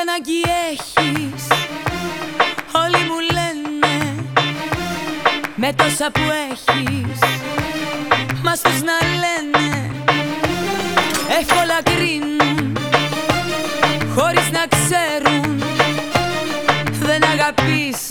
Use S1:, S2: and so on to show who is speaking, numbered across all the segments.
S1: ανάγκη έχεις. Όλοι μου λένε Με τόσα που έχεις. Μας τους να λένε Εύκολα κρίνουν Χωρίς να ξέρουν. Δεν αγαπήσαν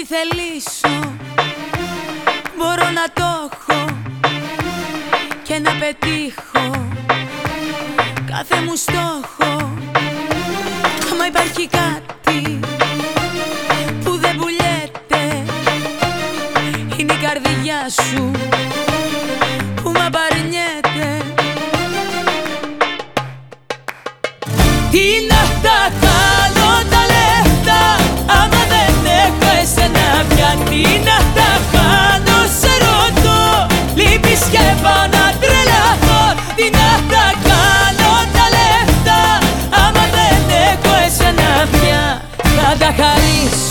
S1: Ό,τι θελήσω Μπορώ να το έχω και να πετύχω κάθε μου στόχο. Μα υπάρχει κάτι που δεν πουλιέται Είναι η καρδιά σου peace.